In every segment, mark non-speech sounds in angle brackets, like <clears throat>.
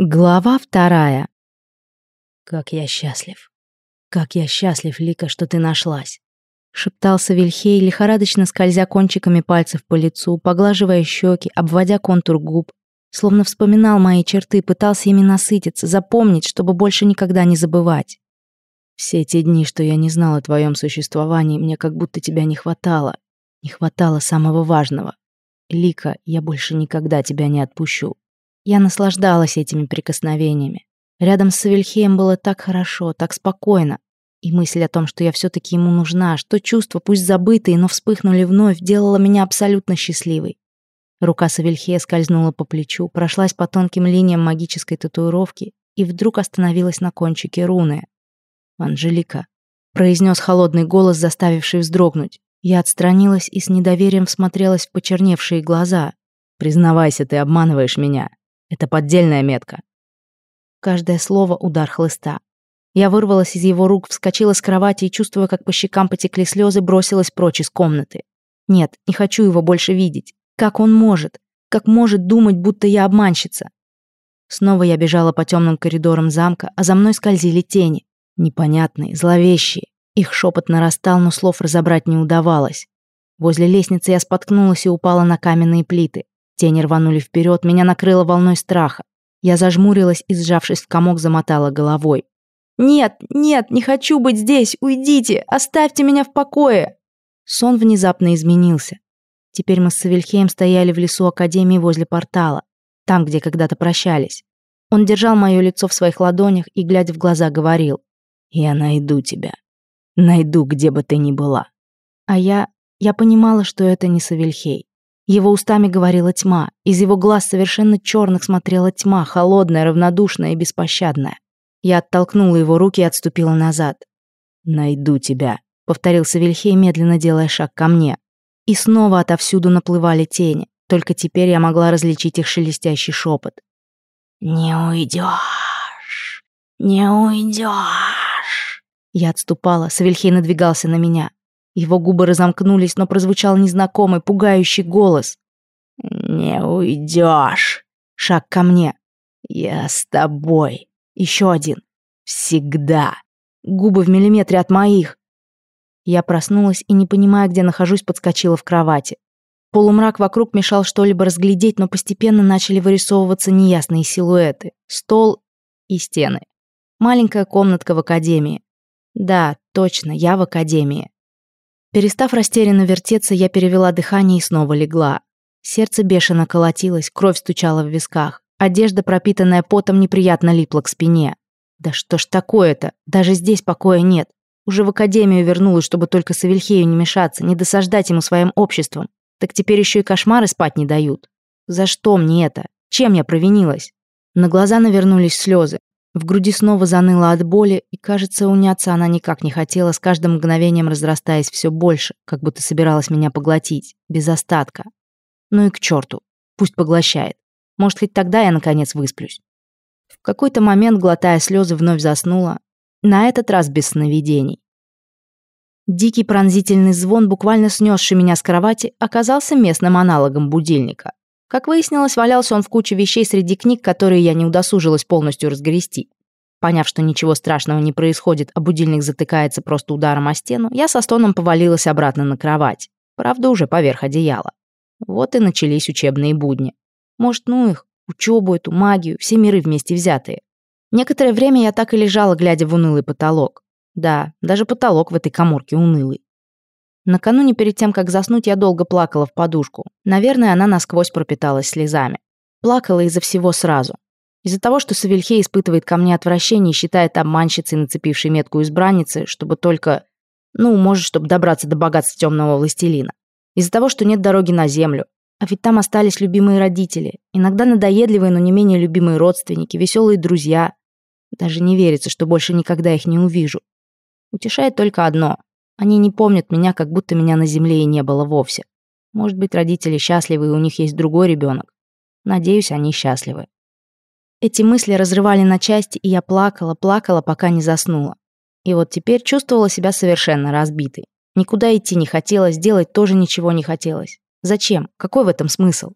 Глава вторая. «Как я счастлив! Как я счастлив, Лика, что ты нашлась!» Шептался Савельхей, лихорадочно скользя кончиками пальцев по лицу, поглаживая щеки, обводя контур губ. Словно вспоминал мои черты, пытался ими насытиться, запомнить, чтобы больше никогда не забывать. «Все те дни, что я не знал о твоем существовании, мне как будто тебя не хватало. Не хватало самого важного. Лика, я больше никогда тебя не отпущу. Я наслаждалась этими прикосновениями. Рядом с Вильхеем было так хорошо, так спокойно. И мысль о том, что я все-таки ему нужна, что чувства, пусть забытые, но вспыхнули вновь, делала меня абсолютно счастливой. Рука Савельхея скользнула по плечу, прошлась по тонким линиям магической татуировки и вдруг остановилась на кончике руны. «Анжелика», — произнес холодный голос, заставивший вздрогнуть. Я отстранилась и с недоверием всмотрелась в почерневшие глаза. «Признавайся, ты обманываешь меня. Это поддельная метка. Каждое слово — удар хлыста. Я вырвалась из его рук, вскочила с кровати и, чувствуя, как по щекам потекли слезы, бросилась прочь из комнаты. Нет, не хочу его больше видеть. Как он может? Как может думать, будто я обманщица? Снова я бежала по темным коридорам замка, а за мной скользили тени. Непонятные, зловещие. Их шепот нарастал, но слов разобрать не удавалось. Возле лестницы я споткнулась и упала на каменные плиты. Тени рванули вперед, меня накрыло волной страха. Я зажмурилась и, сжавшись в комок, замотала головой. «Нет, нет, не хочу быть здесь! Уйдите! Оставьте меня в покое!» Сон внезапно изменился. Теперь мы с Савельхеем стояли в лесу Академии возле портала, там, где когда-то прощались. Он держал мое лицо в своих ладонях и, глядя в глаза, говорил. «Я найду тебя. Найду, где бы ты ни была». А я... я понимала, что это не Савельхей. Его устами говорила тьма, из его глаз совершенно черных смотрела тьма, холодная, равнодушная и беспощадная. Я оттолкнула его руки и отступила назад. «Найду тебя», — повторился Вильхей, медленно делая шаг ко мне. И снова отовсюду наплывали тени, только теперь я могла различить их шелестящий шепот. «Не уйдешь, не уйдешь. Я отступала, Савельхей надвигался на меня. Его губы разомкнулись, но прозвучал незнакомый, пугающий голос. «Не уйдешь!» Шаг ко мне. «Я с тобой!» Еще один. «Всегда!» Губы в миллиметре от моих. Я проснулась и, не понимая, где нахожусь, подскочила в кровати. Полумрак вокруг мешал что-либо разглядеть, но постепенно начали вырисовываться неясные силуэты. Стол и стены. Маленькая комнатка в академии. Да, точно, я в академии. Перестав растерянно вертеться, я перевела дыхание и снова легла. Сердце бешено колотилось, кровь стучала в висках. Одежда, пропитанная потом, неприятно липла к спине. Да что ж такое-то? Даже здесь покоя нет. Уже в академию вернулась, чтобы только с Авельхею не мешаться, не досаждать ему своим обществом. Так теперь еще и кошмары спать не дают. За что мне это? Чем я провинилась? На глаза навернулись слезы. В груди снова заныло от боли, и, кажется, уняться она никак не хотела, с каждым мгновением разрастаясь все больше, как будто собиралась меня поглотить, без остатка. Ну и к черту, пусть поглощает. Может, хоть тогда я, наконец, высплюсь. В какой-то момент, глотая слезы, вновь заснула, на этот раз без сновидений. Дикий пронзительный звон, буквально снесший меня с кровати, оказался местным аналогом будильника. Как выяснилось, валялся он в куче вещей среди книг, которые я не удосужилась полностью разгрести. Поняв, что ничего страшного не происходит, а будильник затыкается просто ударом о стену, я со стоном повалилась обратно на кровать. Правда, уже поверх одеяла. Вот и начались учебные будни. Может, ну их, учебу эту, магию, все миры вместе взятые. Некоторое время я так и лежала, глядя в унылый потолок. Да, даже потолок в этой коморке унылый. Накануне перед тем, как заснуть, я долго плакала в подушку. Наверное, она насквозь пропиталась слезами. Плакала из-за всего сразу. Из-за того, что Савельхе испытывает ко мне отвращение и считает обманщицей, нацепившей метку избранницы, чтобы только... Ну, может, чтобы добраться до богатства темного властелина. Из-за того, что нет дороги на землю. А ведь там остались любимые родители. Иногда надоедливые, но не менее любимые родственники, веселые друзья. Даже не верится, что больше никогда их не увижу. Утешает только одно — они не помнят меня, как будто меня на земле и не было вовсе. Может быть, родители счастливы, и у них есть другой ребенок. Надеюсь, они счастливы. Эти мысли разрывали на части, и я плакала, плакала, пока не заснула. И вот теперь чувствовала себя совершенно разбитой. Никуда идти не хотелось, делать тоже ничего не хотелось. Зачем? Какой в этом смысл?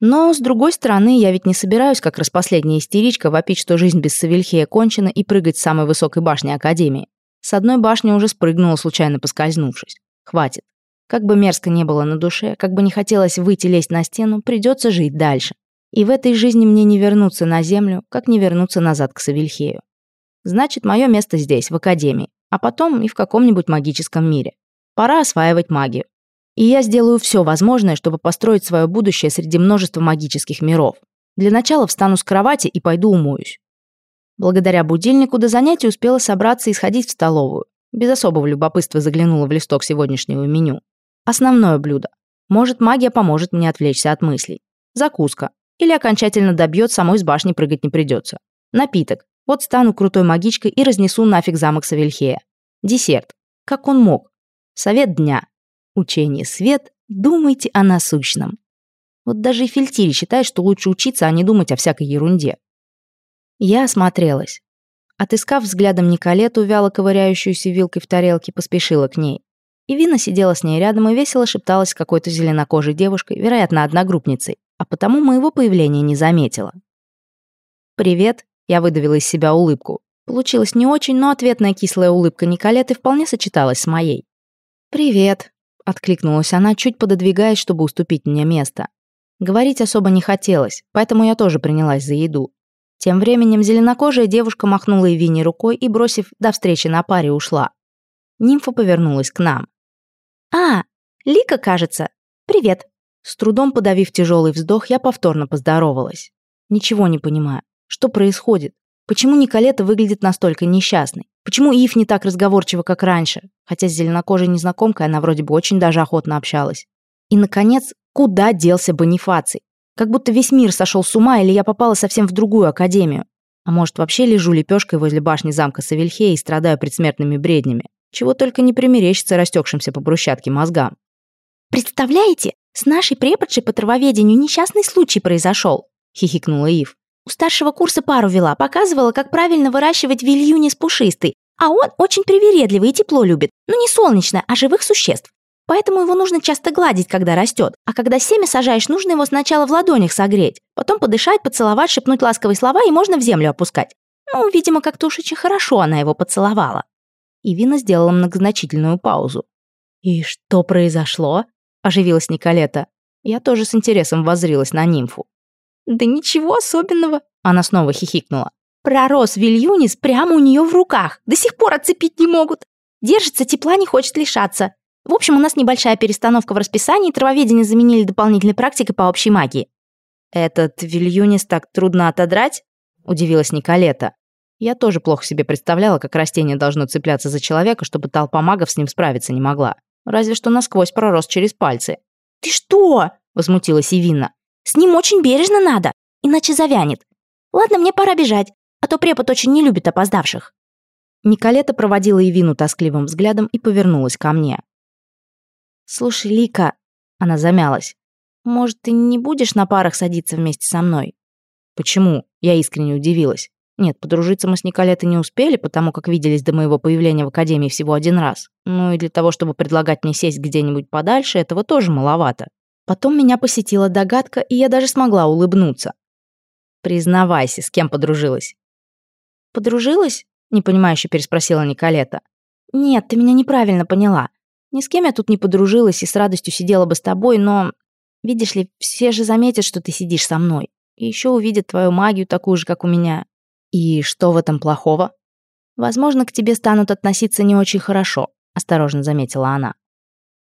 Но, с другой стороны, я ведь не собираюсь, как распоследняя истеричка, вопить, что жизнь без Савельхея кончена и прыгать с самой высокой башни Академии. С одной башни уже спрыгнула, случайно поскользнувшись. Хватит. Как бы мерзко не было на душе, как бы не хотелось выйти лезть на стену, придется жить дальше. И в этой жизни мне не вернуться на землю, как не вернуться назад к Савельхею. Значит, мое место здесь, в Академии, а потом и в каком-нибудь магическом мире. Пора осваивать магию. И я сделаю все возможное, чтобы построить свое будущее среди множества магических миров. Для начала встану с кровати и пойду умоюсь. Благодаря будильнику до занятий успела собраться и сходить в столовую. Без особого любопытства заглянула в листок сегодняшнего меню. Основное блюдо. Может, магия поможет мне отвлечься от мыслей. Закуска. Или окончательно добьет, самой с башни прыгать не придется. Напиток. Вот стану крутой магичкой и разнесу нафиг замок Савельхея. Десерт. Как он мог? Совет дня. Учение свет. Думайте о насущном. Вот даже и Фельтири считает, что лучше учиться, а не думать о всякой ерунде. Я осмотрелась. Отыскав взглядом Николету, вяло ковыряющуюся вилкой в тарелке, поспешила к ней. И Вина сидела с ней рядом и весело шепталась с какой-то зеленокожей девушкой, вероятно, одногруппницей, а потому моего появления не заметила. «Привет», — я выдавила из себя улыбку. Получилось не очень, но ответная кислая улыбка Николеты вполне сочеталась с моей. «Привет», — откликнулась она, чуть пододвигаясь, чтобы уступить мне место. Говорить особо не хотелось, поэтому я тоже принялась за еду. Тем временем зеленокожая девушка махнула Ивине рукой и, бросив до встречи на паре, ушла. Нимфа повернулась к нам. «А, Лика, кажется. Привет». С трудом подавив тяжелый вздох, я повторно поздоровалась. Ничего не понимаю. Что происходит? Почему Николета выглядит настолько несчастной? Почему Ив не так разговорчива, как раньше? Хотя с зеленокожей незнакомкой она вроде бы очень даже охотно общалась. И, наконец, куда делся Бонифаций? Как будто весь мир сошел с ума, или я попала совсем в другую академию. А может, вообще лежу лепешкой возле башни замка Савельхея и страдаю предсмертными бреднями. Чего только не примерещится растекшимся по брусчатке мозгам. «Представляете, с нашей преподшей по травоведению несчастный случай произошел», — хихикнула Ив. «У старшего курса пару вела, показывала, как правильно выращивать вильюнис пушистый, а он очень привередливый и тепло любит, но не солнечное, а живых существ. Поэтому его нужно часто гладить, когда растет. А когда семя сажаешь, нужно его сначала в ладонях согреть. Потом подышать, поцеловать, шепнуть ласковые слова и можно в землю опускать. Ну, видимо, как тушича хорошо она его поцеловала. Ивина сделала многозначительную паузу. «И что произошло?» – оживилась Николета. Я тоже с интересом воззрилась на нимфу. «Да ничего особенного», – она снова хихикнула. «Пророс Вильюнис прямо у нее в руках. До сих пор отцепить не могут. Держится, тепла не хочет лишаться. В общем, у нас небольшая перестановка в расписании, травоведение заменили дополнительной практикой по общей магии. «Этот вильюнис так трудно отодрать?» – удивилась Николета. Я тоже плохо себе представляла, как растение должно цепляться за человека, чтобы толпа магов с ним справиться не могла. Разве что насквозь пророс через пальцы. «Ты что?» – возмутилась Ивина. «С ним очень бережно надо, иначе завянет. Ладно, мне пора бежать, а то препод очень не любит опоздавших». Николета проводила Ивину тоскливым взглядом и повернулась ко мне. «Слушай, Лика...» Она замялась. «Может, ты не будешь на парах садиться вместе со мной?» «Почему?» Я искренне удивилась. Нет, подружиться мы с Николетой не успели, потому как виделись до моего появления в академии всего один раз. Ну и для того, чтобы предлагать мне сесть где-нибудь подальше, этого тоже маловато. Потом меня посетила догадка, и я даже смогла улыбнуться. «Признавайся, с кем подружилась?» «Подружилась?» — непонимающе переспросила Николета. «Нет, ты меня неправильно поняла. Ни с кем я тут не подружилась и с радостью сидела бы с тобой, но... Видишь ли, все же заметят, что ты сидишь со мной. И еще увидят твою магию такую же, как у меня. И что в этом плохого? Возможно, к тебе станут относиться не очень хорошо, осторожно заметила она.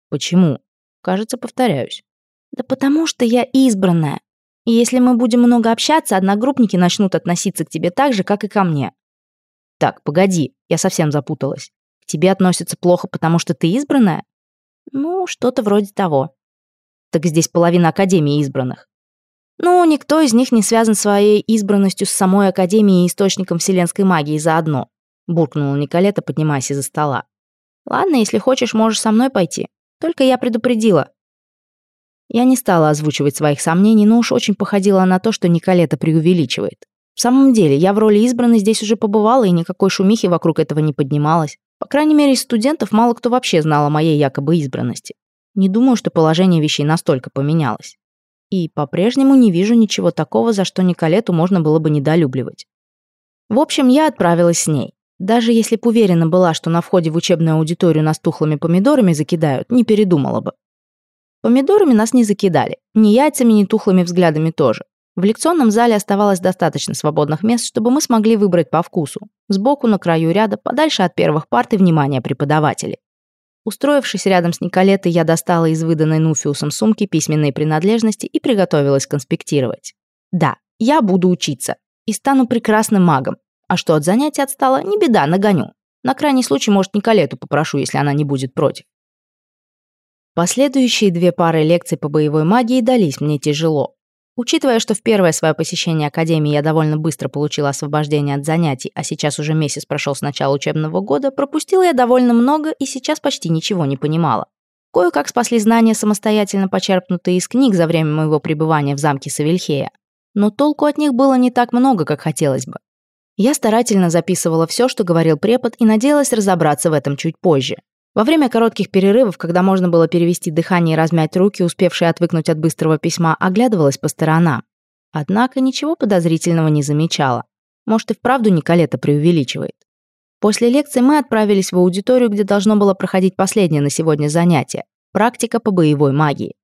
Почему? Кажется, повторяюсь. Да потому что я избранная. И если мы будем много общаться, одногруппники начнут относиться к тебе так же, как и ко мне. Так, погоди, я совсем запуталась тебе относятся плохо, потому что ты избранная? Ну, что-то вроде того. Так здесь половина Академии избранных. Ну, никто из них не связан своей избранностью с самой Академией и источником вселенской магии заодно, буркнула Николета, поднимаясь из-за стола. Ладно, если хочешь, можешь со мной пойти. Только я предупредила. Я не стала озвучивать своих сомнений, но уж очень походила на то, что Николета преувеличивает. В самом деле, я в роли избранной здесь уже побывала, и никакой шумихи вокруг этого не поднималось. По крайней мере, из студентов мало кто вообще знал о моей якобы избранности. Не думаю, что положение вещей настолько поменялось. И по-прежнему не вижу ничего такого, за что Николету можно было бы недолюбливать. В общем, я отправилась с ней. Даже если б уверена была, что на входе в учебную аудиторию нас тухлыми помидорами закидают, не передумала бы. Помидорами нас не закидали, ни яйцами, ни тухлыми взглядами тоже. В лекционном зале оставалось достаточно свободных мест, чтобы мы смогли выбрать по вкусу. Сбоку, на краю ряда, подальше от первых парт и внимания преподавателей. Устроившись рядом с Николетой, я достала из выданной Нуфиусом сумки письменные принадлежности и приготовилась конспектировать. Да, я буду учиться и стану прекрасным магом. А что от занятий отстала, не беда, нагоню. На крайний случай, может, Николету попрошу, если она не будет против. Последующие две пары лекций по боевой магии дались мне тяжело. Учитывая, что в первое свое посещение Академии я довольно быстро получила освобождение от занятий, а сейчас уже месяц прошел с начала учебного года, пропустила я довольно много и сейчас почти ничего не понимала. Кое-как спасли знания, самостоятельно почерпнутые из книг за время моего пребывания в замке Савельхея. Но толку от них было не так много, как хотелось бы. Я старательно записывала все, что говорил препод, и надеялась разобраться в этом чуть позже. Во время коротких перерывов, когда можно было перевести дыхание и размять руки, успевшая отвыкнуть от быстрого письма, оглядывалась по сторонам. Однако ничего подозрительного не замечала. Может, и вправду Николета преувеличивает. После лекции мы отправились в аудиторию, где должно было проходить последнее на сегодня занятие – практика по боевой магии.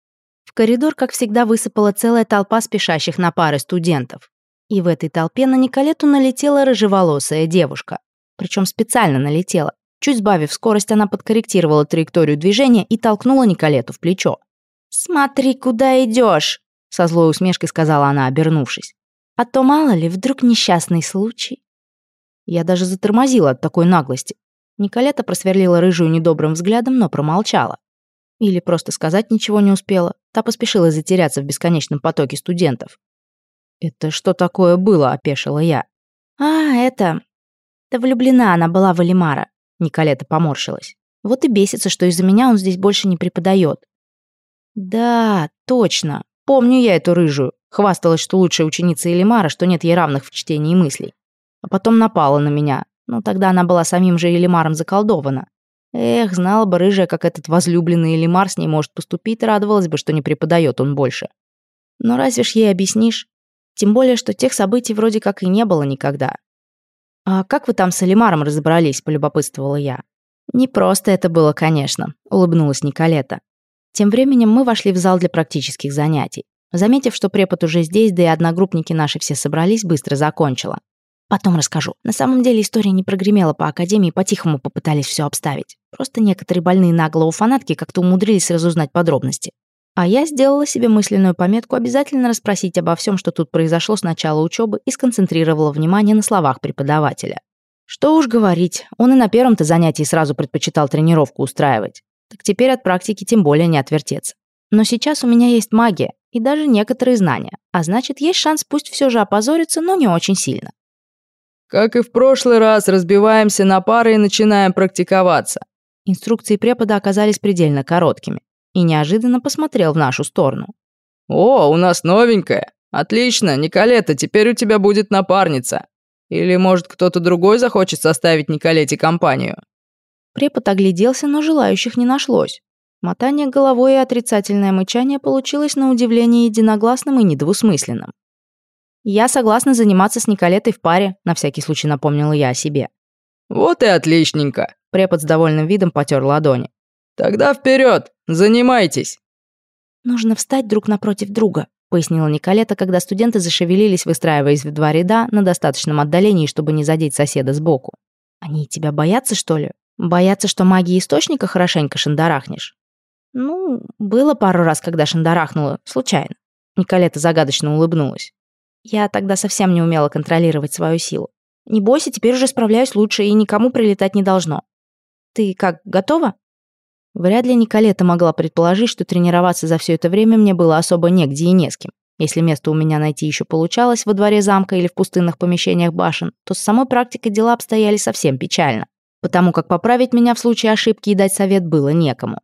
В коридор, как всегда, высыпала целая толпа спешащих на пары студентов. И в этой толпе на Николету налетела рыжеволосая девушка. Причем специально налетела. Чуть сбавив скорость, она подкорректировала траекторию движения и толкнула Николету в плечо. «Смотри, куда идешь!» — со злой усмешкой сказала она, обернувшись. «А то мало ли, вдруг несчастный случай». Я даже затормозила от такой наглости. Николета просверлила рыжую недобрым взглядом, но промолчала. Или просто сказать ничего не успела. Та поспешила затеряться в бесконечном потоке студентов. «Это что такое было?» — опешила я. «А, это...» Да влюблена она была в Алимара. Николета поморщилась. Вот и бесится, что из-за меня он здесь больше не преподает. Да, точно. Помню я эту рыжую. Хвасталась, что лучшая ученица Элимара, что нет ей равных в чтении мыслей. А потом напала на меня. Ну, тогда она была самим же Элимаром заколдована. Эх, знала бы рыжая, как этот возлюбленный Элимар с ней может поступить, радовалась бы, что не преподает он больше. Но разве ж ей объяснишь? Тем более, что тех событий вроде как и не было никогда. «А как вы там с Алимаром разобрались?» – полюбопытствовала я. «Не просто это было, конечно», – улыбнулась Николета. Тем временем мы вошли в зал для практических занятий. Заметив, что препод уже здесь, да и одногруппники наши все собрались, быстро закончила. Потом расскажу. На самом деле история не прогремела по академии, по-тихому попытались все обставить. Просто некоторые больные наглого фанатки как-то умудрились разузнать подробности. А я сделала себе мысленную пометку обязательно расспросить обо всем, что тут произошло с начала учебы, и сконцентрировала внимание на словах преподавателя. Что уж говорить, он и на первом-то занятии сразу предпочитал тренировку устраивать. Так теперь от практики тем более не отвертеться. Но сейчас у меня есть магия и даже некоторые знания, а значит, есть шанс пусть все же опозориться, но не очень сильно. Как и в прошлый раз, разбиваемся на пары и начинаем практиковаться. Инструкции препода оказались предельно короткими и неожиданно посмотрел в нашу сторону. «О, у нас новенькая! Отлично, Николета, теперь у тебя будет напарница! Или, может, кто-то другой захочет составить Николете компанию?» Препод огляделся, но желающих не нашлось. Мотание головой и отрицательное мычание получилось на удивление единогласным и недвусмысленным. «Я согласна заниматься с Николетой в паре», — на всякий случай напомнила я о себе. «Вот и отличненько», — препод с довольным видом потер ладони. Тогда вперед, занимайтесь!» «Нужно встать друг напротив друга», — пояснила Николета, когда студенты зашевелились, выстраиваясь в два ряда на достаточном отдалении, чтобы не задеть соседа сбоку. «Они тебя боятся, что ли? Боятся, что магии источника хорошенько шандарахнешь?» «Ну, было пару раз, когда шандарахнула, случайно». Николета загадочно улыбнулась. «Я тогда совсем не умела контролировать свою силу. Не бойся, теперь уже справляюсь лучше, и никому прилетать не должно. Ты как, готова?» Вряд ли Николета могла предположить, что тренироваться за все это время мне было особо негде и не с кем. Если место у меня найти еще получалось во дворе замка или в пустынных помещениях башен, то с самой практикой дела обстояли совсем печально, потому как поправить меня в случае ошибки и дать совет было некому.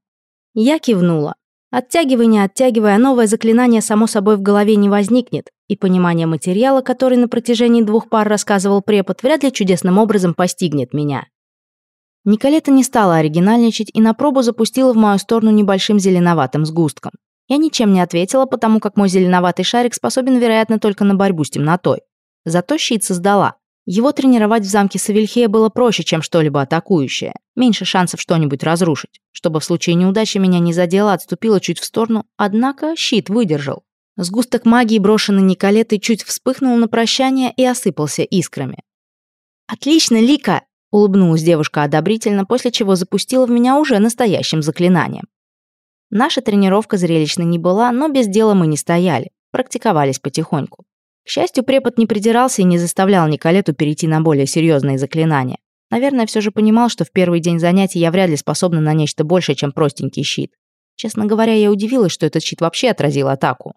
Я кивнула. Оттягивая, не оттягивая, а новое заклинание само собой в голове не возникнет, и понимание материала, который на протяжении двух пар рассказывал препод, вряд ли чудесным образом постигнет меня. Николета не стала оригинальничать и на пробу запустила в мою сторону небольшим зеленоватым сгустком. Я ничем не ответила, потому как мой зеленоватый шарик способен, вероятно, только на борьбу с темнотой. Зато щит создала. Его тренировать в замке Савельхея было проще, чем что-либо атакующее. Меньше шансов что-нибудь разрушить. Чтобы в случае неудачи меня не задело, отступила чуть в сторону, однако щит выдержал. Сгусток магии, брошенный Николетой, чуть вспыхнул на прощание и осыпался искрами. «Отлично, Лика!» Улыбнулась девушка одобрительно, после чего запустила в меня уже настоящим заклинанием. Наша тренировка зрелищной не была, но без дела мы не стояли, практиковались потихоньку. К счастью, препод не придирался и не заставлял Николету перейти на более серьезные заклинания. Наверное, все же понимал, что в первый день занятий я вряд ли способна на нечто больше, чем простенький щит. Честно говоря, я удивилась, что этот щит вообще отразил атаку.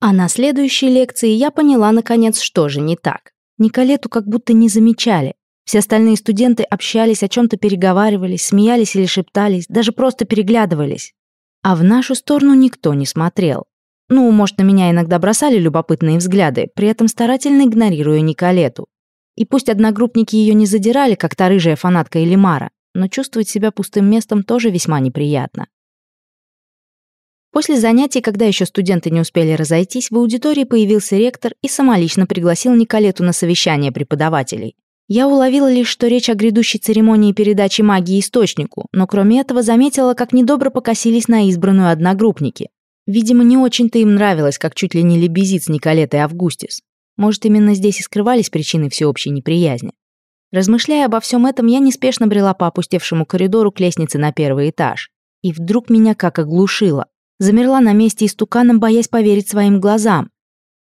А на следующей лекции я поняла, наконец, что же не так. Николету как будто не замечали. Все остальные студенты общались, о чем-то переговаривались, смеялись или шептались, даже просто переглядывались. А в нашу сторону никто не смотрел. Ну, может, на меня иногда бросали любопытные взгляды, при этом старательно игнорируя Николету. И пусть одногруппники ее не задирали, как та рыжая фанатка Элимара, но чувствовать себя пустым местом тоже весьма неприятно. После занятий, когда еще студенты не успели разойтись, в аудитории появился ректор и самолично пригласил Николету на совещание преподавателей. Я уловила лишь, что речь о грядущей церемонии передачи магии источнику, но кроме этого заметила, как недобро покосились на избранную одногруппники. Видимо, не очень-то им нравилось, как чуть ли не лебезит с Николетой Августис. Может, именно здесь и скрывались причины всеобщей неприязни. Размышляя обо всем этом, я неспешно брела по опустевшему коридору к лестнице на первый этаж. И вдруг меня как оглушило. Замерла на месте истуканом, боясь поверить своим глазам.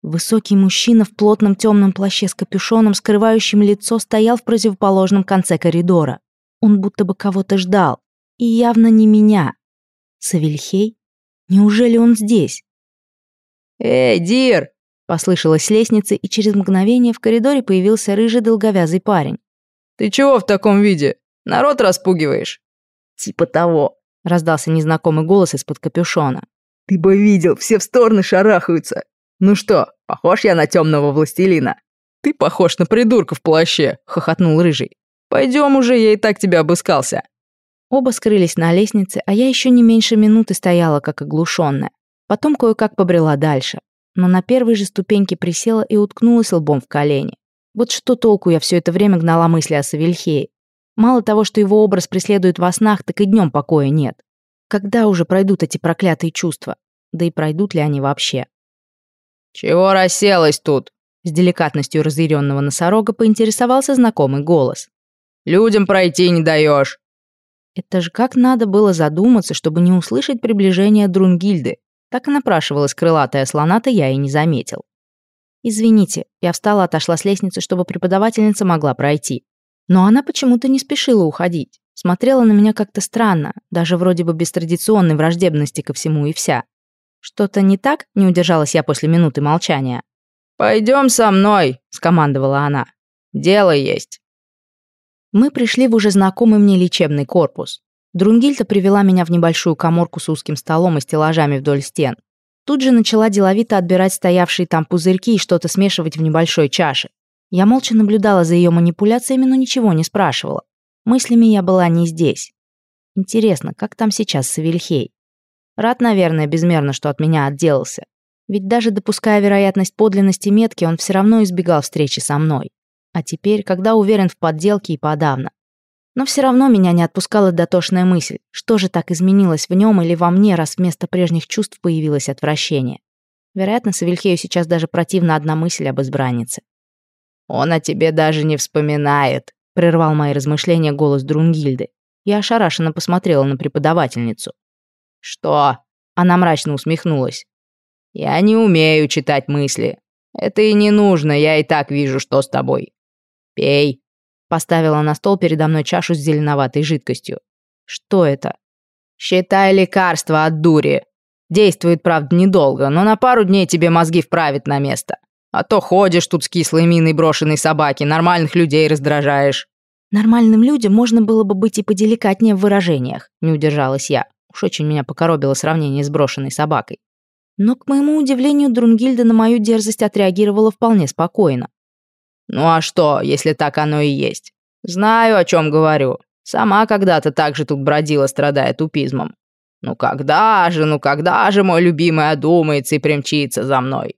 Высокий мужчина в плотном темном плаще с капюшоном, скрывающим лицо, стоял в противоположном конце коридора. Он будто бы кого-то ждал. И явно не меня. Савельхей? Неужели он здесь? «Эй, Дир!» — послышалось с лестницы, и через мгновение в коридоре появился рыжий долговязый парень. «Ты чего в таком виде? Народ распугиваешь?» «Типа того», — раздался незнакомый голос из-под капюшона. «Ты бы видел, все в стороны шарахаются. Ну что, Похож я на темного властелина». «Ты похож на придурка в плаще», — хохотнул Рыжий. «Пойдем уже, я и так тебя обыскался». Оба скрылись на лестнице, а я еще не меньше минуты стояла, как оглушенная. Потом кое-как побрела дальше. Но на первой же ступеньке присела и уткнулась лбом в колени. Вот что толку я все это время гнала мысли о Савельхее. Мало того, что его образ преследует во снах, так и днем покоя нет. Когда уже пройдут эти проклятые чувства? Да и пройдут ли они вообще? «Чего расселась тут?» С деликатностью разъяренного носорога поинтересовался знакомый голос. «Людям пройти не даешь!» Это же как надо было задуматься, чтобы не услышать приближение Друнгильды. Так и напрашивалась крылатая слоната, я и не заметил. «Извините, я встала, отошла с лестницы, чтобы преподавательница могла пройти. Но она почему-то не спешила уходить. Смотрела на меня как-то странно, даже вроде бы без традиционной враждебности ко всему и вся. «Что-то не так?» — не удержалась я после минуты молчания. «Пойдем со мной!» — скомандовала она. «Дело есть!» Мы пришли в уже знакомый мне лечебный корпус. Друнгильта привела меня в небольшую коморку с узким столом и стеллажами вдоль стен. Тут же начала деловито отбирать стоявшие там пузырьки и что-то смешивать в небольшой чаше. Я молча наблюдала за ее манипуляциями, но ничего не спрашивала. Мыслями я была не здесь. Интересно, как там сейчас Савельхей? Рад, наверное, безмерно, что от меня отделался. Ведь даже допуская вероятность подлинности метки, он все равно избегал встречи со мной. А теперь, когда уверен в подделке и подавно. Но все равно меня не отпускала дотошная мысль, что же так изменилось в нем или во мне, раз вместо прежних чувств появилось отвращение. Вероятно, Савельхею сейчас даже противна одна мысль об избраннице. «Он о тебе даже не вспоминает», — прервал мои размышления голос Друнгильды. Я ошарашенно посмотрела на преподавательницу. «Что?» Она мрачно усмехнулась. «Я не умею читать мысли. Это и не нужно, я и так вижу, что с тобой. Пей». Поставила на стол передо мной чашу с зеленоватой жидкостью. «Что это?» «Считай лекарство от дури. Действует, правда, недолго, но на пару дней тебе мозги вправят на место. А то ходишь тут с кислой миной брошенной собаки, нормальных людей раздражаешь». Нормальным людям можно было бы быть и поделикатнее в выражениях, не удержалась я. Уж очень меня покоробило сравнение с брошенной собакой. Но, к моему удивлению, Друнгильда на мою дерзость отреагировала вполне спокойно. «Ну а что, если так оно и есть? Знаю, о чем говорю. Сама когда-то так же тут бродила, страдая тупизмом. Ну когда же, ну когда же мой любимый одумается и примчится за мной?»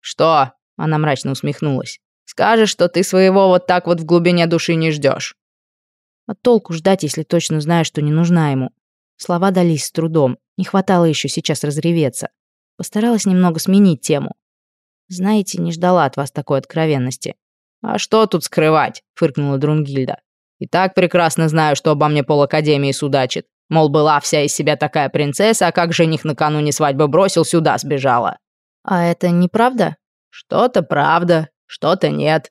«Что?» — она мрачно усмехнулась. «Скажешь, что ты своего вот так вот в глубине души не ждешь?» «А толку ждать, если точно знаешь, что не нужна ему?» Слова дались с трудом, не хватало еще сейчас разреветься. Постаралась немного сменить тему. «Знаете, не ждала от вас такой откровенности». «А что тут скрывать?» — фыркнула Друнгильда. «И так прекрасно знаю, что обо мне полакадемии судачит. Мол, была вся из себя такая принцесса, а как жених накануне свадьбы бросил, сюда сбежала». «А это неправда?» «Что-то правда, что-то нет.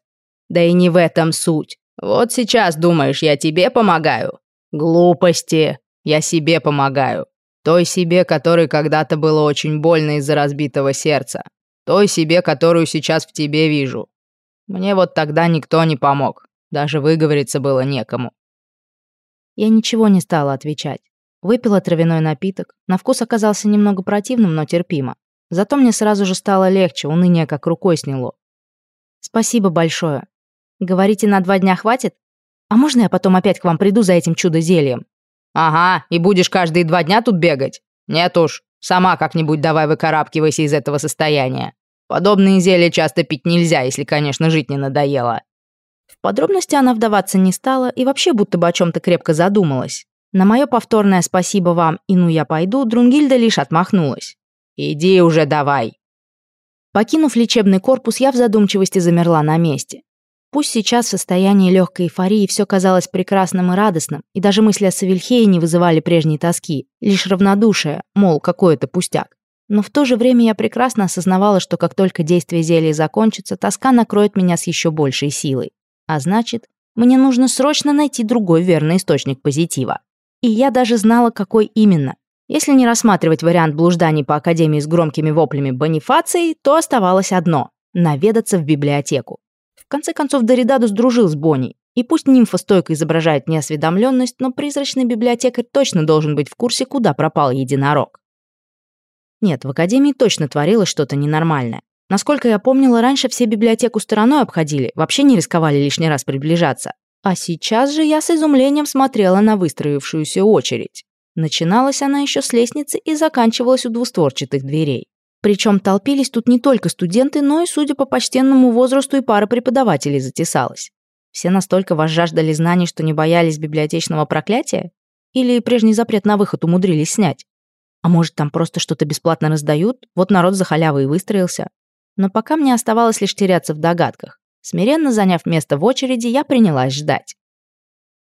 Да и не в этом суть. Вот сейчас думаешь, я тебе помогаю?» «Глупости!» Я себе помогаю. Той себе, который когда-то было очень больно из-за разбитого сердца. Той себе, которую сейчас в тебе вижу. Мне вот тогда никто не помог. Даже выговориться было некому. Я ничего не стала отвечать. Выпила травяной напиток. На вкус оказался немного противным, но терпимо. Зато мне сразу же стало легче, уныние как рукой сняло. «Спасибо большое. Говорите, на два дня хватит? А можно я потом опять к вам приду за этим чудо-зельем?» Ага, и будешь каждые два дня тут бегать? Нет уж, сама как-нибудь давай выкарабкивайся из этого состояния. Подобные зелья часто пить нельзя, если, конечно, жить не надоело. В подробности она вдаваться не стала и вообще будто бы о чем-то крепко задумалась. На мое повторное «спасибо вам» и «ну я пойду» Друнгильда лишь отмахнулась. «Иди уже давай». Покинув лечебный корпус, я в задумчивости замерла на месте. Пусть сейчас состояние легкой эйфории все казалось прекрасным и радостным, и даже мысли о Савельхее не вызывали прежней тоски, лишь равнодушие, мол, какой это пустяк. Но в то же время я прекрасно осознавала, что как только действие зелья закончится, тоска накроет меня с еще большей силой. А значит, мне нужно срочно найти другой верный источник позитива. И я даже знала, какой именно. Если не рассматривать вариант блужданий по Академии с громкими воплями Бонифации, то оставалось одно — наведаться в библиотеку. В конце концов, Доридадус дружил с Бонни. И пусть нимфа стойко изображает неосведомленность, но призрачный библиотекарь точно должен быть в курсе, куда пропал единорог. Нет, в Академии точно творилось что-то ненормальное. Насколько я помнила, раньше все библиотеку стороной обходили, вообще не рисковали лишний раз приближаться. А сейчас же я с изумлением смотрела на выстроившуюся очередь. Начиналась она еще с лестницы и заканчивалась у двустворчатых дверей. Причем толпились тут не только студенты, но и, судя по почтенному возрасту, и пара преподавателей затесалась. Все настолько возжаждали знаний, что не боялись библиотечного проклятия? Или прежний запрет на выход умудрились снять? А может, там просто что-то бесплатно раздают? Вот народ за халявой и выстроился. Но пока мне оставалось лишь теряться в догадках. Смиренно заняв место в очереди, я принялась ждать.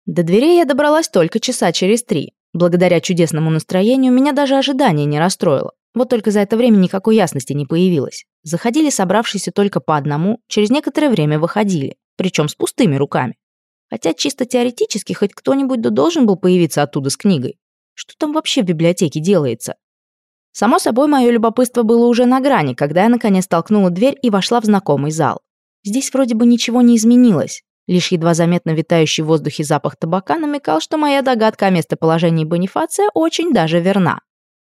До дверей я добралась только часа через три. Благодаря чудесному настроению меня даже ожидание не расстроило. Вот только за это время никакой ясности не появилось. Заходили собравшиеся только по одному, через некоторое время выходили, причем с пустыми руками. Хотя чисто теоретически хоть кто-нибудь да должен был появиться оттуда с книгой. Что там вообще в библиотеке делается? Само собой, мое любопытство было уже на грани, когда я наконец толкнула дверь и вошла в знакомый зал. Здесь вроде бы ничего не изменилось. Лишь едва заметно витающий в воздухе запах табака намекал, что моя догадка о местоположении Бонифация очень даже верна.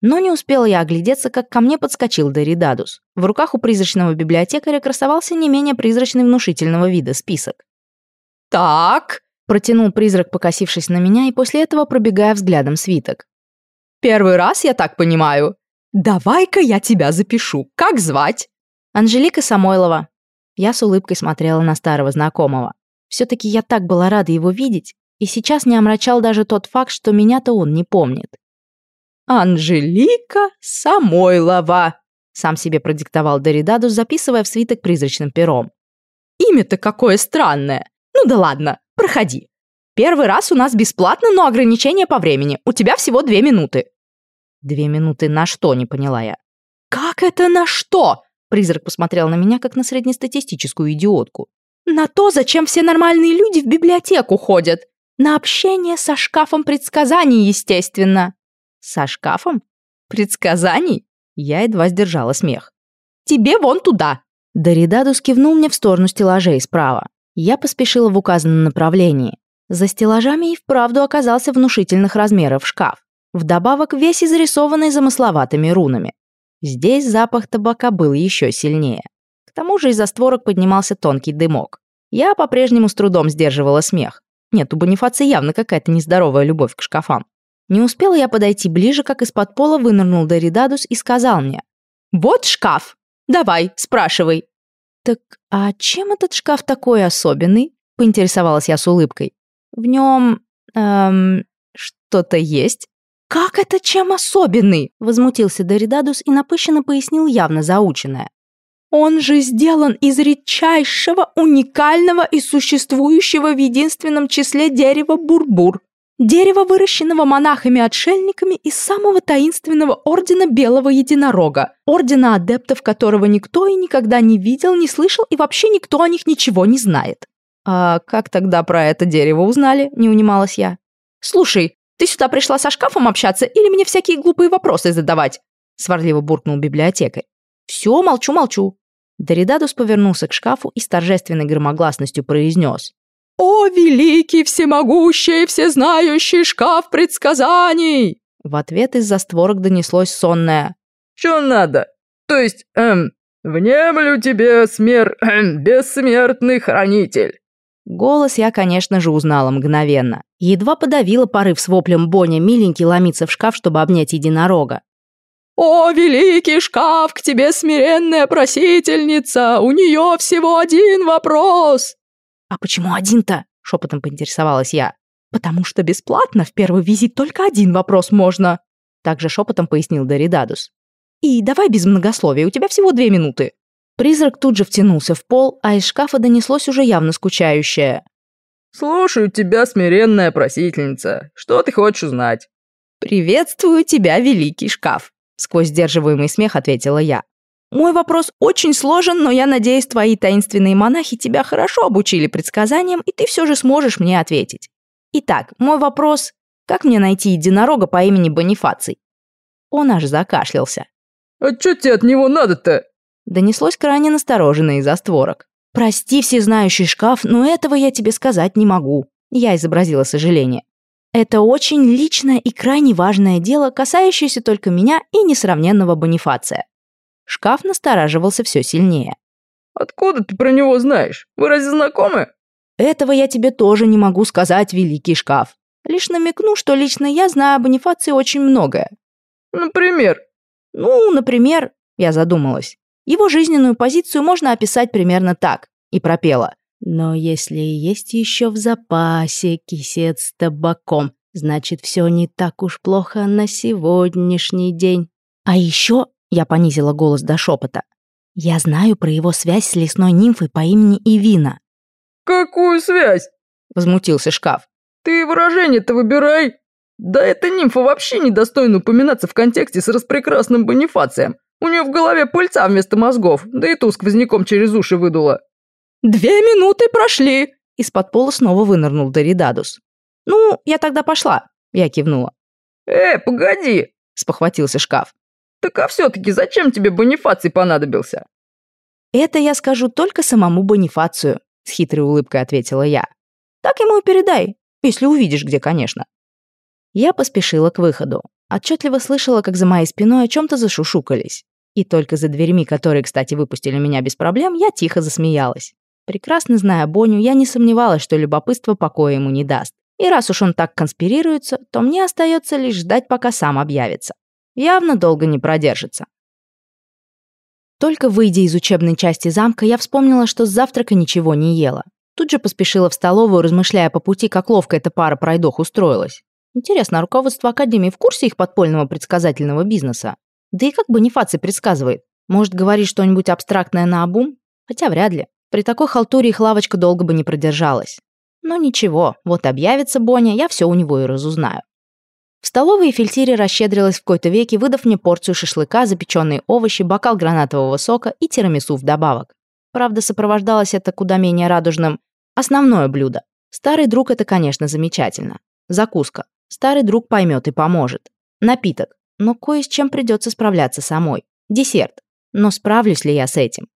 Но не успела я оглядеться, как ко мне подскочил Доридадус. В руках у призрачного библиотекаря красовался не менее призрачный внушительного вида список. «Так», — протянул призрак, покосившись на меня, и после этого пробегая взглядом свиток. «Первый раз, я так понимаю. Давай-ка я тебя запишу. Как звать?» «Анжелика Самойлова». Я с улыбкой смотрела на старого знакомого. Все-таки я так была рада его видеть, и сейчас не омрачал даже тот факт, что меня-то он не помнит. Анжелика Самойлова», — сам себе продиктовал Доридаду, записывая в свиток призрачным пером. «Имя-то какое странное! Ну да ладно, проходи. Первый раз у нас бесплатно, но ограничение по времени. У тебя всего две минуты». «Две минуты на что?» — не поняла я. «Как это на что?» — призрак посмотрел на меня, как на среднестатистическую идиотку. «На то, зачем все нормальные люди в библиотеку ходят. На общение со шкафом предсказаний, естественно». Со шкафом? Предсказаний? Я едва сдержала смех. «Тебе вон туда!» Доридадус кивнул мне в сторону стеллажей справа. Я поспешила в указанном направлении. За стеллажами и вправду оказался внушительных размеров шкаф. Вдобавок весь изрисованный замысловатыми рунами. Здесь запах табака был еще сильнее. К тому же из-за створок поднимался тонкий дымок. Я по-прежнему с трудом сдерживала смех. Нет, у Бонифации явно какая-то нездоровая любовь к шкафам. Не успела я подойти ближе, как из-под пола вынырнул Доридадус и сказал мне. «Вот шкаф! Давай, спрашивай!» «Так а чем этот шкаф такой особенный?» — поинтересовалась я с улыбкой. «В нем... эм... что-то есть?» «Как это чем особенный?» — возмутился Доридадус и напыщенно пояснил явно заученное. «Он же сделан из редчайшего, уникального и существующего в единственном числе дерева бурбур. -бур. Дерево выращенного монахами-отшельниками из самого таинственного ордена Белого Единорога, ордена адептов которого никто и никогда не видел, не слышал и вообще никто о них ничего не знает. «А как тогда про это дерево узнали?» – не унималась я. «Слушай, ты сюда пришла со шкафом общаться или мне всякие глупые вопросы задавать?» – сварливо буркнул библиотекарь. «Все, молчу-молчу». Доридадус повернулся к шкафу и с торжественной громогласностью произнес. «О, великий, всемогущий, всезнающий шкаф предсказаний!» В ответ из-за створок донеслось сонное. «Чё надо? То есть, эм, внемлю тебе, смер... Эм, <clears throat> бессмертный хранитель!» Голос я, конечно же, узнала мгновенно. Едва подавила порыв с воплем Боня миленький ломиться в шкаф, чтобы обнять единорога. «О, великий шкаф, к тебе смиренная просительница! У нее всего один вопрос!» «А почему один-то?» — шепотом поинтересовалась я. «Потому что бесплатно в первый визит только один вопрос можно!» Также шепотом пояснил Доридадус. «И давай без многословия, у тебя всего две минуты!» Призрак тут же втянулся в пол, а из шкафа донеслось уже явно скучающее. «Слушаю тебя, смиренная просительница. Что ты хочешь узнать?» «Приветствую тебя, великий шкаф!» Сквозь сдерживаемый смех ответила я. Мой вопрос очень сложен, но я надеюсь, твои таинственные монахи тебя хорошо обучили предсказаниям, и ты все же сможешь мне ответить. Итак, мой вопрос – как мне найти единорога по имени Бонифаций?» Он аж закашлялся. «А что тебе от него надо-то?» Донеслось крайне настороженно из-за створок. «Прости, всезнающий шкаф, но этого я тебе сказать не могу». Я изобразила сожаление. «Это очень личное и крайне важное дело, касающееся только меня и несравненного Бонифация. Шкаф настораживался все сильнее. «Откуда ты про него знаешь? Вы разве знакомы?» «Этого я тебе тоже не могу сказать, великий шкаф. Лишь намекну, что лично я знаю об Анифации очень многое». «Например?» «Ну, например...» Я задумалась. Его жизненную позицию можно описать примерно так. И пропела. «Но если есть еще в запасе кисет с табаком, значит, все не так уж плохо на сегодняшний день». А еще я понизила голос до шепота. «Я знаю про его связь с лесной нимфой по имени Ивина». «Какую связь?» — возмутился шкаф. «Ты выражение-то выбирай. Да эта нимфа вообще недостойна упоминаться в контексте с распрекрасным бонифацием. У нее в голове пыльца вместо мозгов, да и ту сквозняком через уши выдула». «Две минуты прошли!» — из-под пола снова вынырнул Доридадус. «Ну, я тогда пошла», — я кивнула. «Э, погоди!» — спохватился шкаф. Так а все-таки зачем тебе Бонифаций понадобился?» «Это я скажу только самому Бонифацию», — с хитрой улыбкой ответила я. «Так ему и передай, если увидишь где, конечно». Я поспешила к выходу. Отчетливо слышала, как за моей спиной о чем-то зашушукались. И только за дверьми, которые, кстати, выпустили меня без проблем, я тихо засмеялась. Прекрасно зная Боню, я не сомневалась, что любопытство покоя ему не даст. И раз уж он так конспирируется, то мне остается лишь ждать, пока сам объявится явно долго не продержится. Только выйдя из учебной части замка, я вспомнила, что с завтрака ничего не ела. Тут же поспешила в столовую, размышляя по пути, как ловко эта пара пройдох устроилась. Интересно, руководство Академии в курсе их подпольного предсказательного бизнеса? Да и как бы Бонифаци предсказывает? Может, говорить что-нибудь абстрактное на обум? Хотя вряд ли. При такой халтуре их лавочка долго бы не продержалась. Но ничего, вот объявится Боня, я все у него и разузнаю. В столовой фельдсире расщедрилась в какой-то веке, выдав мне порцию шашлыка, запеченные овощи, бокал гранатового сока и тирамису вдобавок. Правда, сопровождалось это куда менее радужным. Основное блюдо. Старый друг – это, конечно, замечательно. Закуска. Старый друг поймет и поможет. Напиток. Но кое с чем придется справляться самой. Десерт. Но справлюсь ли я с этим?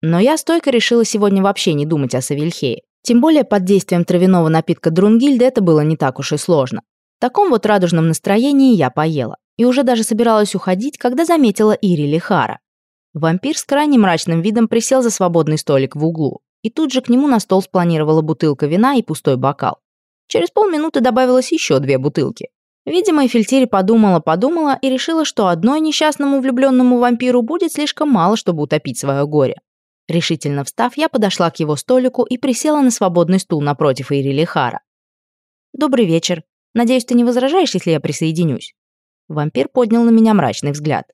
Но я стойко решила сегодня вообще не думать о Савельхее. Тем более под действием травяного напитка Друнгильда это было не так уж и сложно. В таком вот радужном настроении я поела и уже даже собиралась уходить, когда заметила Ири Лихара. Вампир с крайне мрачным видом присел за свободный столик в углу, и тут же к нему на стол спланировала бутылка вина и пустой бокал. Через полминуты добавилось еще две бутылки. Видимо, Эфельтири подумала-подумала и решила, что одной несчастному влюбленному вампиру будет слишком мало, чтобы утопить свое горе. Решительно встав, я подошла к его столику и присела на свободный стул напротив Ири Лихара. «Добрый вечер», Надеюсь, ты не возражаешь, если я присоединюсь?» Вампир поднял на меня мрачный взгляд.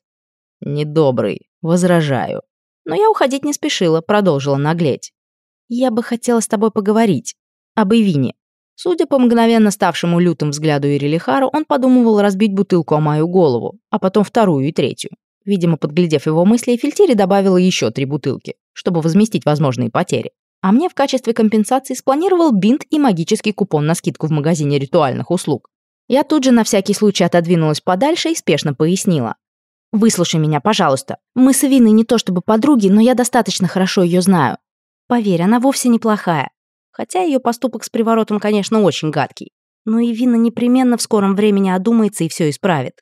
«Недобрый, возражаю». Но я уходить не спешила, продолжила наглеть. «Я бы хотела с тобой поговорить. Об Ивине». Судя по мгновенно ставшему лютым взгляду Ирилихару, он подумывал разбить бутылку о мою голову, а потом вторую и третью. Видимо, подглядев его мысли, Фильтери добавила еще три бутылки, чтобы возместить возможные потери а мне в качестве компенсации спланировал бинт и магический купон на скидку в магазине ритуальных услуг. Я тут же на всякий случай отодвинулась подальше и спешно пояснила. «Выслушай меня, пожалуйста. Мы с Виной не то чтобы подруги, но я достаточно хорошо ее знаю. Поверь, она вовсе неплохая. Хотя ее поступок с приворотом, конечно, очень гадкий. Но и Вина непременно в скором времени одумается и все исправит».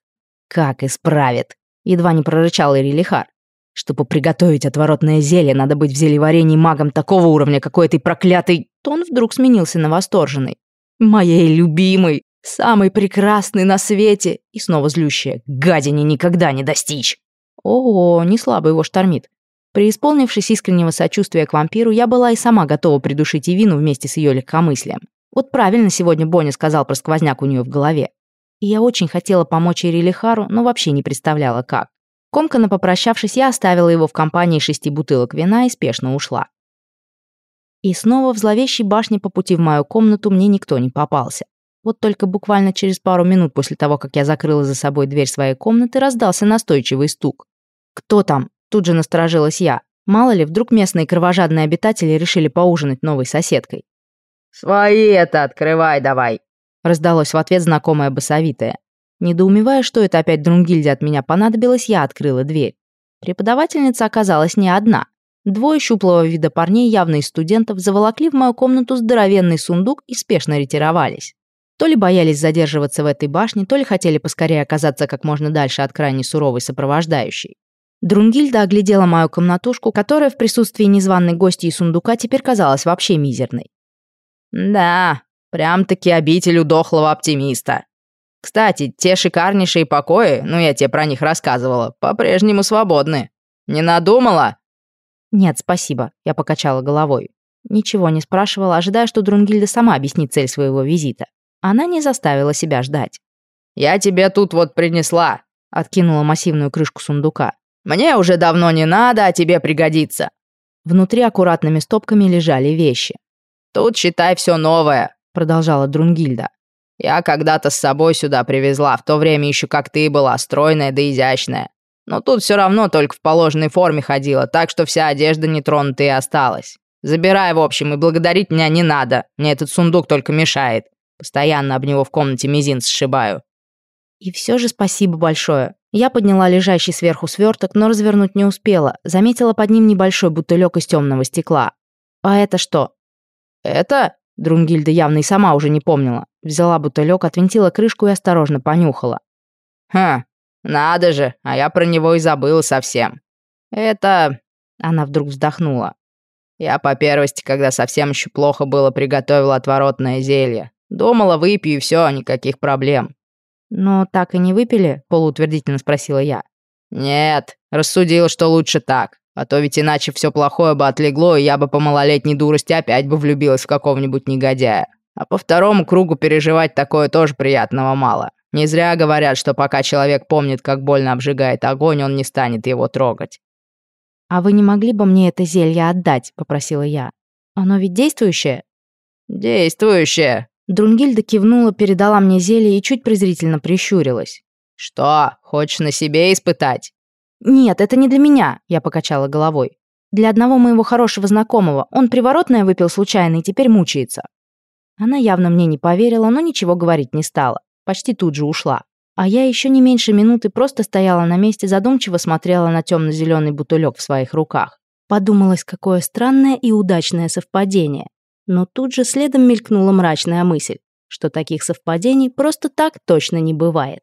«Как исправит?» — едва не прорычал Ирилихар. Чтобы приготовить отворотное зелье, надо быть в зелеварении магом такого уровня, какой ты проклятый...» Тон вдруг сменился на восторженный. «Моей любимой, самый прекрасный на свете!» И снова злющая. «Гадине никогда не достичь!» О, не слабо его штормит. Преисполнившись искреннего сочувствия к вампиру, я была и сама готова придушить Ивину вместе с ее легкомыслием. Вот правильно сегодня Бонни сказал про сквозняк у нее в голове. И я очень хотела помочь Ирилихару, но вообще не представляла, как. Комканно попрощавшись, я оставила его в компании шести бутылок вина и спешно ушла. И снова в зловещей башне по пути в мою комнату мне никто не попался. Вот только буквально через пару минут после того, как я закрыла за собой дверь своей комнаты, раздался настойчивый стук. «Кто там?» – тут же насторожилась я. Мало ли, вдруг местные кровожадные обитатели решили поужинать новой соседкой. «Свои это открывай давай!» – раздалось в ответ знакомое басовитое. Недоумевая, что это опять Друнгильде от меня понадобилось, я открыла дверь. Преподавательница оказалась не одна. Двое щуплого вида парней, явно из студентов, заволокли в мою комнату здоровенный сундук и спешно ретировались. То ли боялись задерживаться в этой башне, то ли хотели поскорее оказаться как можно дальше от крайне суровой сопровождающей. Друнгильда оглядела мою комнатушку, которая в присутствии незваной гости и сундука теперь казалась вообще мизерной. «Да, прям-таки обитель удохлого оптимиста», кстати, те шикарнейшие покои, ну я тебе про них рассказывала, по-прежнему свободны. Не надумала?» «Нет, спасибо», — я покачала головой. Ничего не спрашивала, ожидая, что Друнгильда сама объяснит цель своего визита. Она не заставила себя ждать. «Я тебе тут вот принесла», — откинула массивную крышку сундука. «Мне уже давно не надо, а тебе пригодится». Внутри аккуратными стопками лежали вещи. «Тут, считай, все новое», — продолжала Друнгильда. Я когда-то с собой сюда привезла, в то время еще как ты была, стройная да изящная. Но тут все равно только в положенной форме ходила, так что вся одежда нетронутая и осталась. Забирай, в общем, и благодарить меня не надо. Мне этот сундук только мешает. Постоянно об него в комнате мизин сшибаю. И все же спасибо большое. Я подняла лежащий сверху сверток, но развернуть не успела. Заметила под ним небольшой бутылек из темного стекла. А это что? Это? Друнгильда явно и сама уже не помнила. Взяла бутылек, отвинтила крышку и осторожно понюхала. «Ха, надо же, а я про него и забыла совсем. Это...» Она вдруг вздохнула. «Я по первости, когда совсем еще плохо было, приготовила отворотное зелье. Думала, выпью и все, никаких проблем». «Но так и не выпили?» – полуутвердительно спросила я. «Нет, рассудил, что лучше так. А то ведь иначе все плохое бы отлегло, и я бы по малолетней дурости опять бы влюбилась в какого-нибудь негодяя. А по второму кругу переживать такое тоже приятного мало. Не зря говорят, что пока человек помнит, как больно обжигает огонь, он не станет его трогать. «А вы не могли бы мне это зелье отдать?» – попросила я. «Оно ведь действующее?» «Действующее!» Друнгильда кивнула, передала мне зелье и чуть презрительно прищурилась. «Что, хочешь на себе испытать?» «Нет, это не для меня», — я покачала головой. «Для одного моего хорошего знакомого. Он приворотное выпил случайно и теперь мучается». Она явно мне не поверила, но ничего говорить не стала. Почти тут же ушла. А я еще не меньше минуты просто стояла на месте, задумчиво смотрела на темно-зеленый бутылек в своих руках. Подумалось, какое странное и удачное совпадение. Но тут же следом мелькнула мрачная мысль, что таких совпадений просто так точно не бывает.